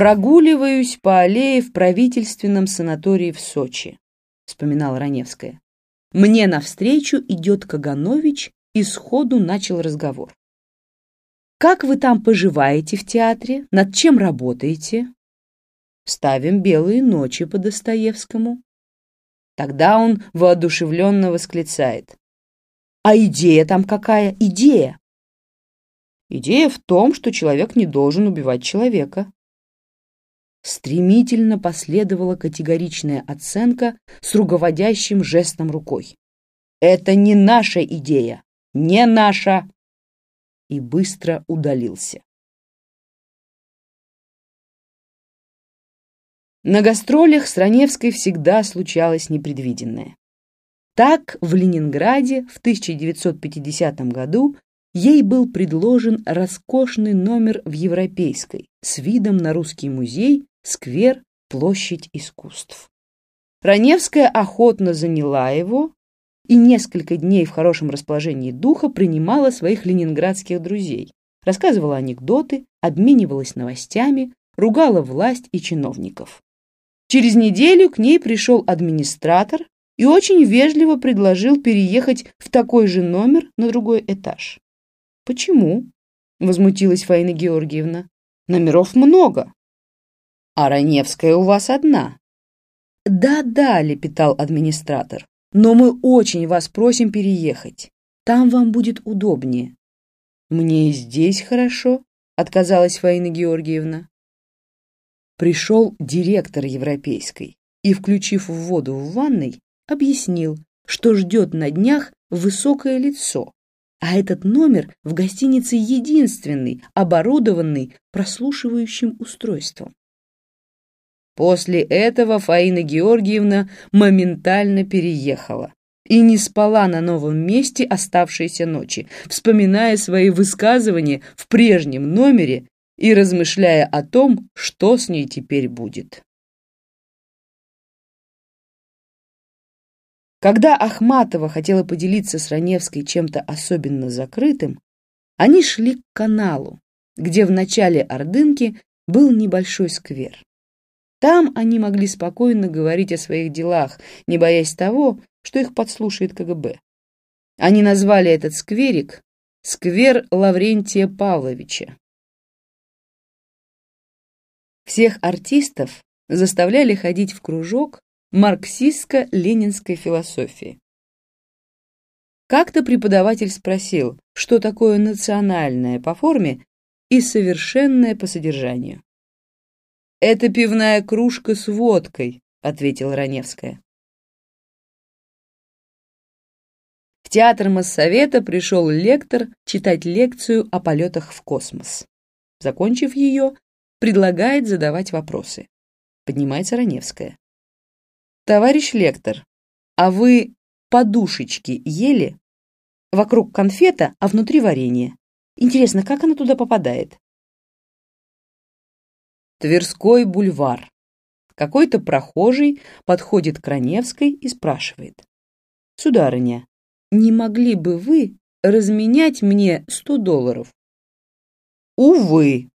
«Прогуливаюсь по аллее в правительственном санатории в Сочи», — вспоминала Раневская. «Мне навстречу идет Каганович и сходу начал разговор. «Как вы там поживаете в театре? Над чем работаете?» «Ставим «Белые ночи» по Достоевскому». Тогда он воодушевленно восклицает. «А идея там какая? Идея?» «Идея в том, что человек не должен убивать человека». Стремительно последовала категоричная оценка с руководящим жестом рукой. «Это не наша идея, не наша!» И быстро удалился. На гастролях с Раневской всегда случалось непредвиденное. Так, в Ленинграде в 1950 году ей был предложен роскошный номер в Европейской с видом на русский музей, сквер, площадь искусств. Раневская охотно заняла его и несколько дней в хорошем расположении духа принимала своих ленинградских друзей, рассказывала анекдоты, обменивалась новостями, ругала власть и чиновников. Через неделю к ней пришел администратор и очень вежливо предложил переехать в такой же номер на другой этаж. «Почему?» — возмутилась Фаина Георгиевна. «Номеров много». «А Раневская у вас одна». «Да-да», — лепетал администратор, «но мы очень вас просим переехать. Там вам будет удобнее». «Мне и здесь хорошо», — отказалась Фаина Георгиевна пришел директор европейской и, включив воду в ванной, объяснил, что ждет на днях высокое лицо, а этот номер в гостинице единственный, оборудованный прослушивающим устройством. После этого Фаина Георгиевна моментально переехала и не спала на новом месте оставшиеся ночи, вспоминая свои высказывания в прежнем номере и размышляя о том, что с ней теперь будет. Когда Ахматова хотела поделиться с Раневской чем-то особенно закрытым, они шли к каналу, где в начале Ордынки был небольшой сквер. Там они могли спокойно говорить о своих делах, не боясь того, что их подслушает КГБ. Они назвали этот скверик «Сквер Лаврентия Павловича», всех артистов заставляли ходить в кружок марксистско-ленинской философии. Как-то преподаватель спросил, что такое национальное по форме и совершенное по содержанию. «Это пивная кружка с водкой», — ответила Раневская. В театр Моссовета пришел лектор читать лекцию о полетах в космос. Закончив ее, предлагает задавать вопросы. Поднимается Раневская. Товарищ лектор, а вы подушечки ели? Вокруг конфета, а внутри варенье. Интересно, как оно туда попадает? Тверской бульвар. Какой-то прохожий подходит к Раневской и спрашивает. «Сударыня, не могли бы вы разменять мне сто долларов?» «Увы»,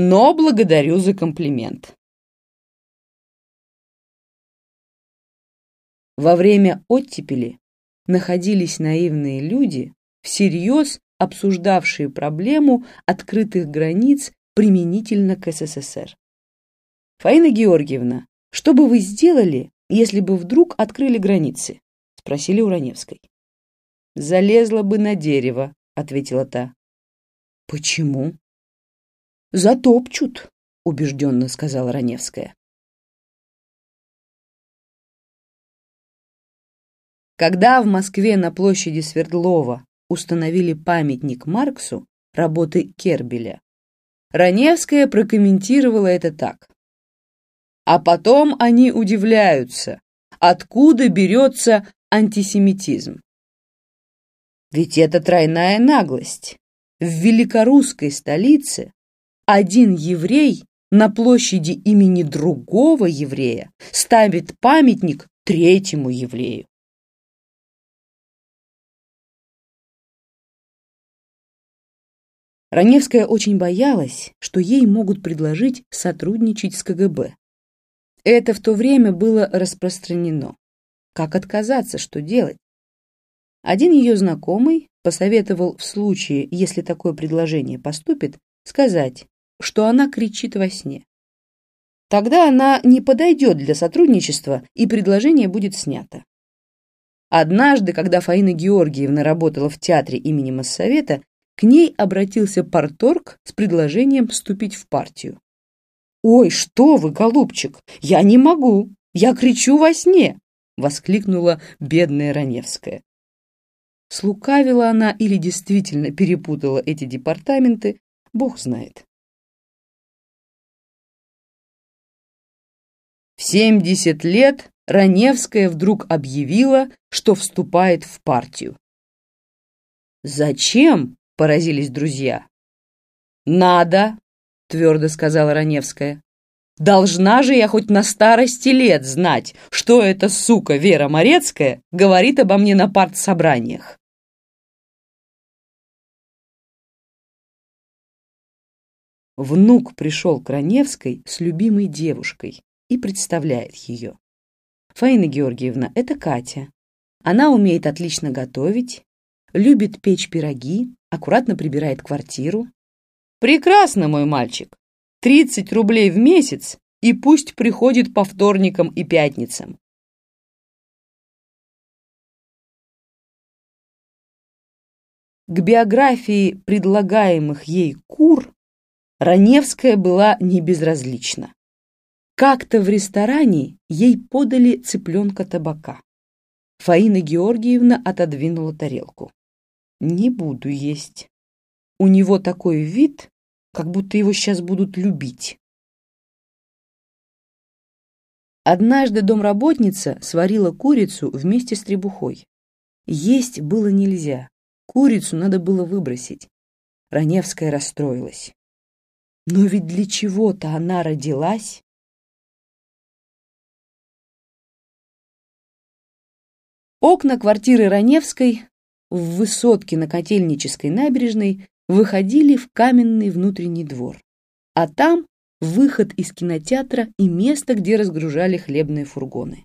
но благодарю за комплимент. Во время оттепели находились наивные люди, всерьез обсуждавшие проблему открытых границ применительно к СССР. «Фаина Георгиевна, что бы вы сделали, если бы вдруг открыли границы?» — спросили у. «Залезла бы на дерево», — ответила та. «Почему?» затопчут, убежденно сказала Раневская. Когда в Москве на площади Свердлова установили памятник Марксу работы Кербеля, Раневская прокомментировала это так. А потом они удивляются, откуда берется антисемитизм. Ведь это тройная наглость. В великорусской столице один еврей на площади имени другого еврея ставит памятник третьему еврею. Раневская очень боялась, что ей могут предложить сотрудничать с КГБ. Это в то время было распространено. Как отказаться, что делать? Один ее знакомый посоветовал в случае, если такое предложение поступит, сказать, что она кричит во сне. Тогда она не подойдет для сотрудничества, и предложение будет снято. Однажды, когда Фаина Георгиевна работала в театре имени Моссовета, к ней обратился порторг с предложением вступить в партию. «Ой, что вы, голубчик, я не могу, я кричу во сне!» — воскликнула бедная Раневская. Слукавила она или действительно перепутала эти департаменты, бог знает. В 70 лет Раневская вдруг объявила, что вступает в партию. «Зачем?» — поразились друзья. «Надо», — твердо сказала Раневская. «Должна же я хоть на старости лет знать, что эта сука Вера Морецкая говорит обо мне на партсобраниях». Внук пришел к Раневской с любимой девушкой и представляет ее. Фаина Георгиевна, это Катя. Она умеет отлично готовить, любит печь пироги, аккуратно прибирает квартиру. Прекрасно, мой мальчик. 30 рублей в месяц и пусть приходит по вторникам и пятницам. К биографии предлагаемых ей кур Раневская была не безразлична. Как-то в ресторане ей подали цыпленка табака. Фаина Георгиевна отодвинула тарелку. «Не буду есть. У него такой вид, как будто его сейчас будут любить». Однажды домработница сварила курицу вместе с требухой. Есть было нельзя, курицу надо было выбросить. Раневская расстроилась. Но ведь для чего-то она родилась. Окна квартиры Раневской в высотке на Котельнической набережной выходили в каменный внутренний двор, а там выход из кинотеатра и место, где разгружали хлебные фургоны.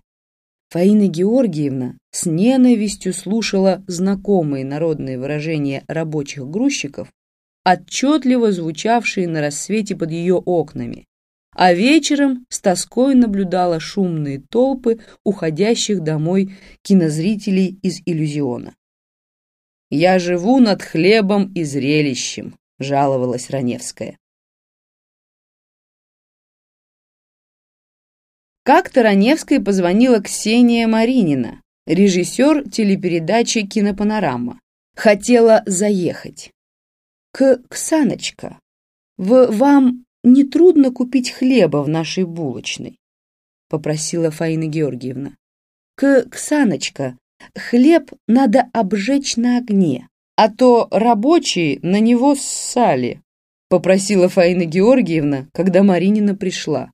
Фаина Георгиевна с ненавистью слушала знакомые народные выражения рабочих грузчиков отчетливо звучавшие на рассвете под ее окнами, а вечером с тоской наблюдала шумные толпы уходящих домой кинозрителей из иллюзиона. «Я живу над хлебом и зрелищем», — жаловалась Раневская. Как-то Раневской позвонила Ксения Маринина, режиссер телепередачи «Кинопанорама». Хотела заехать к Ксаночка, в вам не трудно купить хлеба в нашей булочной?» — попросила Фаина Георгиевна. «К Ксаночка, хлеб надо обжечь на огне, а то рабочие на него ссали», — попросила Фаина Георгиевна, когда Маринина пришла.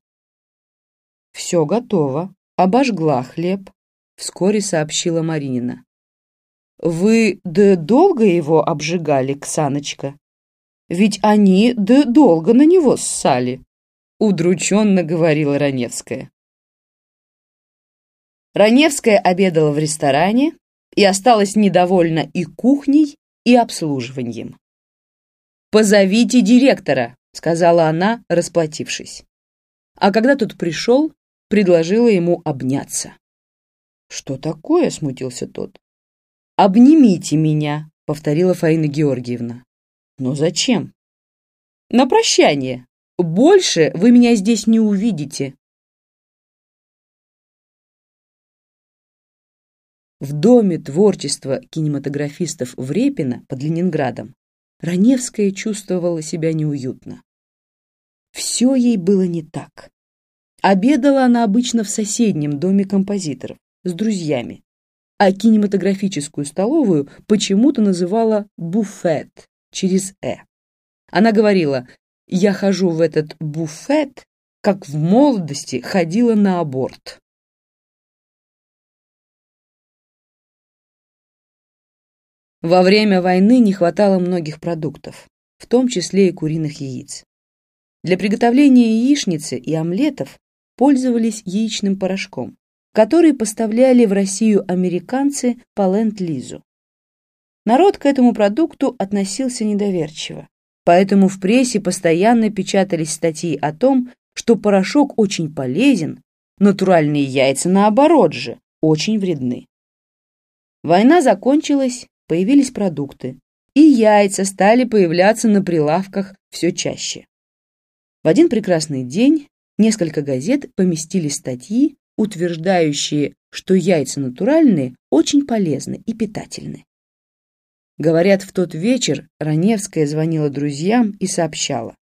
«Все готово, обожгла хлеб», — вскоре сообщила Маринина. «Вы да долго его обжигали, Ксаночка?» ведь они да долго на него ссали», — удрученно говорила Раневская. Раневская обедала в ресторане и осталась недовольна и кухней, и обслуживанием. «Позовите директора», — сказала она, расплатившись. А когда тот пришел, предложила ему обняться. «Что такое?» — смутился тот. «Обнимите меня», — повторила Фаина Георгиевна. Но зачем? На прощание. Больше вы меня здесь не увидите. В Доме творчества кинематографистов в Репино под Ленинградом Раневская чувствовала себя неуютно. Все ей было не так. Обедала она обычно в соседнем доме композиторов с друзьями, а кинематографическую столовую почему-то называла «буфет» через «э». Она говорила, я хожу в этот буфет, как в молодости ходила на аборт. Во время войны не хватало многих продуктов. в том числе и куриных яиц. Для приготовления яичницы и омлетов пользовались яичным порошком, который поставляли в Россию американцы по ленд-лизу. Народ к этому продукту относился недоверчиво, поэтому в прессе постоянно печатались статьи о том, что порошок очень полезен, натуральные яйца, наоборот же, очень вредны. Война закончилась, появились продукты, и яйца стали появляться на прилавках все чаще. В один прекрасный день несколько газет поместили статьи, утверждающие, что яйца натуральные очень полезны и питательны. Говорят, в тот вечер Раневская звонила друзьям и сообщала.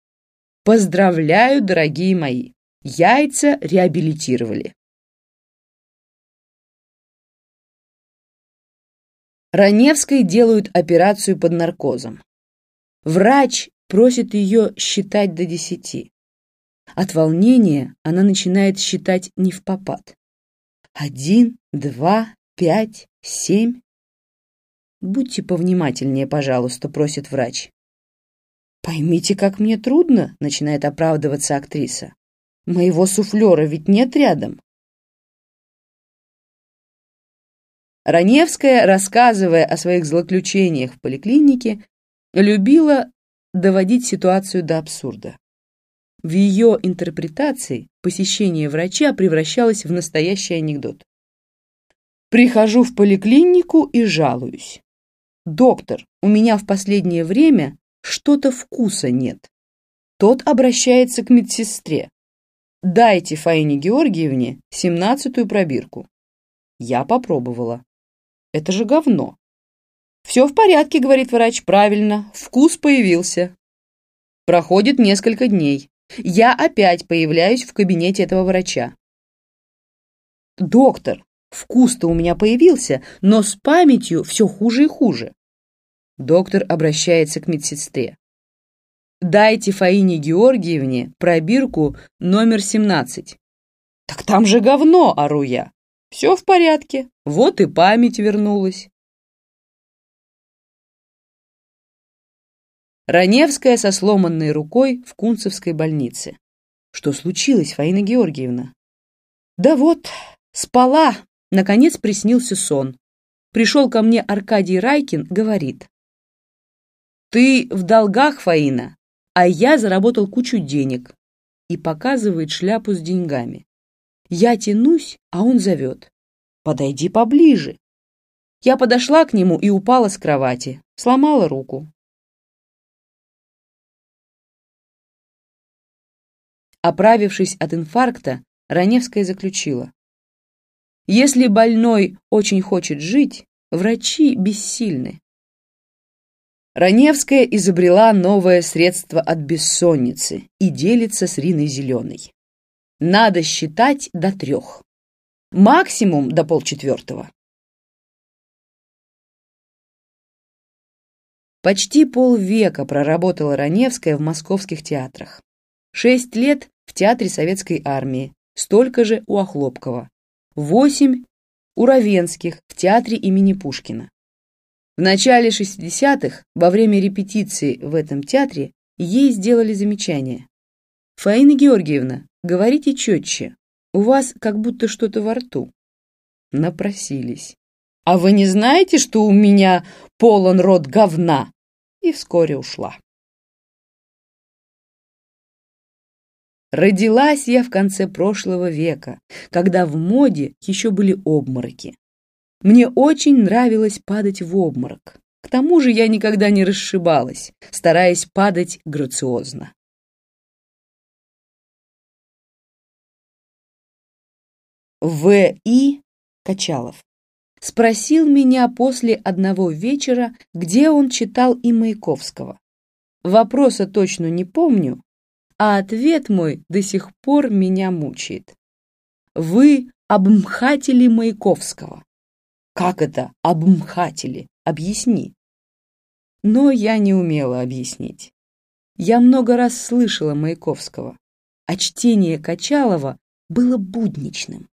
«Поздравляю, дорогие мои! Яйца реабилитировали!» Раневской делают операцию под наркозом. Врач просит ее считать до десяти. От волнения она начинает считать не в попад. Один, два, пять, семь. «Будьте повнимательнее, пожалуйста», — просит врач. «Поймите, как мне трудно», — начинает оправдываться актриса. «Моего суфлера ведь нет рядом». Раневская, рассказывая о своих злоключениях в поликлинике, любила доводить ситуацию до абсурда. В ее интерпретации посещение врача превращалось в настоящий анекдот. Прихожу в поликлинику и жалуюсь. «Доктор, у меня в последнее время что-то вкуса нет». Тот обращается к медсестре. «Дайте Фаине Георгиевне семнадцатую пробирку». Я попробовала. Это же говно. «Все в порядке», — говорит врач, — «правильно, вкус появился». Проходит несколько дней. Я опять появляюсь в кабинете этого врача. «Доктор, вкус-то у меня появился, но с памятью все хуже и хуже». Доктор обращается к медсестре. «Дайте Фаине Георгиевне пробирку номер 17». «Так там же говно!» — ору я. Все в порядке, вот и память вернулась. Раневская со сломанной рукой в Кунцевской больнице. Что случилось, Фаина Георгиевна? Да вот, спала, наконец приснился сон. Пришел ко мне Аркадий Райкин, говорит. Ты в долгах, Фаина, а я заработал кучу денег. И показывает шляпу с деньгами. Я тянусь, а он зовет. «Подойди поближе». Я подошла к нему и упала с кровати, сломала руку. Оправившись от инфаркта, Раневская заключила. Если больной очень хочет жить, врачи бессильны. Раневская изобрела новое средство от бессонницы и делится с Риной Зеленой. Надо считать до трех. Максимум до полчетвертого. Почти полвека проработала Раневская в московских театрах. Шесть лет в Театре Советской Армии, столько же у Охлопкова. Восемь у Равенских в Театре имени Пушкина. В начале 60-х, во время репетиции в этом театре, ей сделали замечание. «Фаина Георгиевна, Говорите четче. У вас как будто что-то во рту. Напросились. А вы не знаете, что у меня полон рот говна? И вскоре ушла. Родилась я в конце прошлого века, когда в моде еще были обмороки. Мне очень нравилось падать в обморок. К тому же я никогда не расшибалась, стараясь падать грациозно. В.И. Качалов. Спросил меня после одного вечера, где он читал и Маяковского. Вопроса точно не помню, а ответ мой до сих пор меня мучает. Вы обмхатели Маяковского. Как это обмхатели? Объясни. Но я не умела объяснить. Я много раз слышала Маяковского, а чтение Качалова было будничным.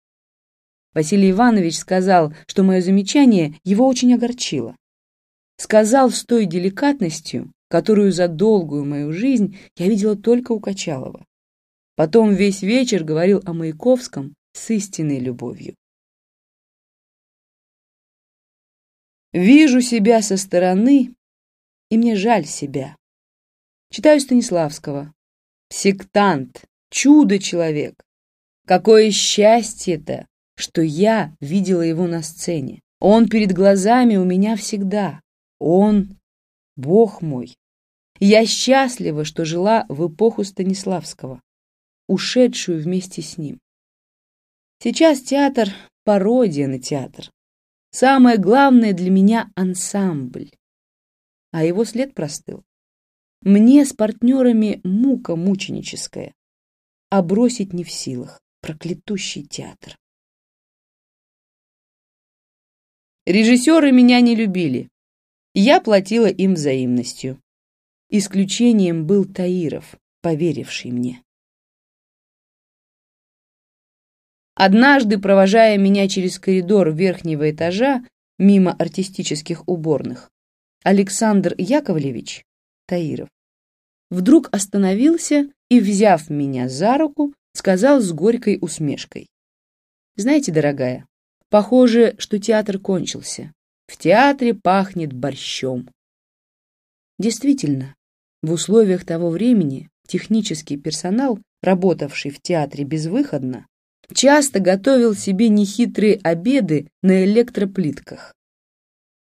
Василий Иванович сказал, что мое замечание его очень огорчило. Сказал с той деликатностью, которую за долгую мою жизнь я видела только у Качалова. Потом весь вечер говорил о Маяковском с истинной любовью. Вижу себя со стороны, и мне жаль себя. Читаю Станиславского. Сектант, чудо-человек. Какое счастье-то, что я видела его на сцене. Он перед глазами у меня всегда. Он — Бог мой. Я счастлива, что жила в эпоху Станиславского, ушедшую вместе с ним. Сейчас театр — пародия на театр. Самое главное для меня — ансамбль. А его след простыл. Мне с партнерами мука мученическая. А бросить не в силах. Проклятущий театр. Режиссеры меня не любили. Я платила им взаимностью. Исключением был Таиров, поверивший мне. Однажды, провожая меня через коридор верхнего этажа, мимо артистических уборных, Александр Яковлевич Таиров вдруг остановился и, взяв меня за руку, сказал с горькой усмешкой. «Знаете, дорогая, похоже, что театр кончился. В театре пахнет борщом». Действительно, в условиях того времени технический персонал, работавший в театре безвыходно, часто готовил себе нехитрые обеды на электроплитках.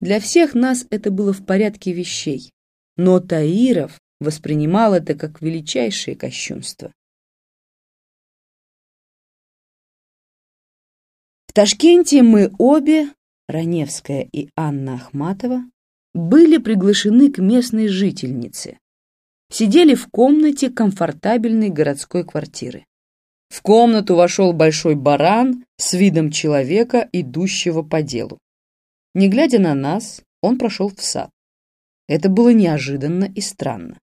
Для всех нас это было в порядке вещей, но Таиров воспринимал это как величайшее кощунство. Ташкенте мы обе, Раневская и Анна Ахматова, были приглашены к местной жительнице. Сидели в комнате комфортабельной городской квартиры. В комнату вошел большой баран с видом человека, идущего по делу. Не глядя на нас, он прошел в сад. Это было неожиданно и странно.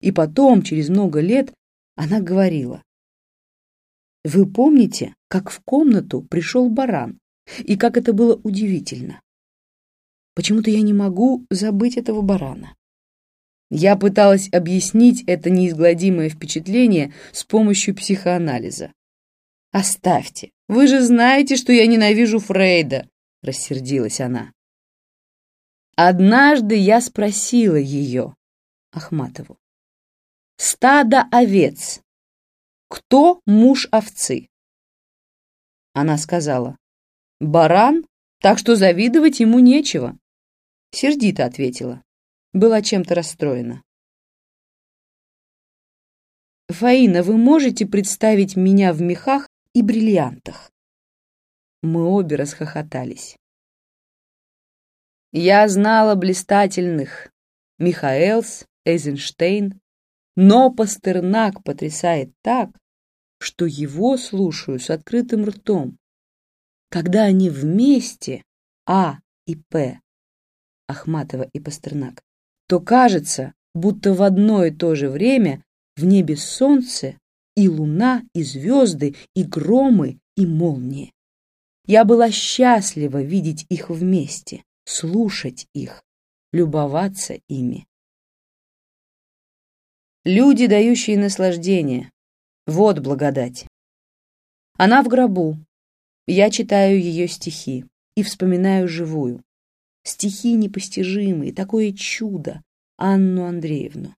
И потом, через много лет, она говорила. «Вы помните, как в комнату пришел баран, и как это было удивительно? Почему-то я не могу забыть этого барана. Я пыталась объяснить это неизгладимое впечатление с помощью психоанализа. «Оставьте, вы же знаете, что я ненавижу Фрейда», — рассердилась она. Однажды я спросила ее, Ахматову, «Стадо овец. Кто муж овцы?» Она сказала, «Баран, так что завидовать ему нечего». Сердито ответила была чем-то расстроена. «Фаина, вы можете представить меня в мехах и бриллиантах?» Мы обе расхохотались. Я знала блистательных Михаэлс, Эйзенштейн, но Пастернак потрясает так, что его слушаю с открытым ртом. Когда они вместе, А и П, Ахматова и Пастернак, то кажется, будто в одно и то же время в небе солнце и луна, и звезды, и громы, и молнии. Я была счастлива видеть их вместе, слушать их, любоваться ими. Люди, дающие наслаждение. Вот благодать. Она в гробу. Я читаю ее стихи и вспоминаю живую стихи непостижимые, такое чудо, Анну Андреевну.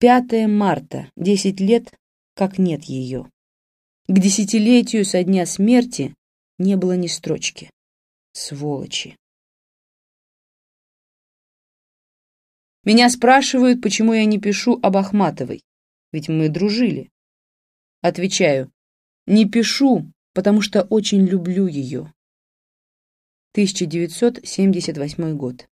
5 марта, 10 лет, как нет ее. К десятилетию со дня смерти не было ни строчки. Сволочи. Меня спрашивают, почему я не пишу об Ахматовой, ведь мы дружили. Отвечаю, не пишу, потому что очень люблю ее. 1978 год.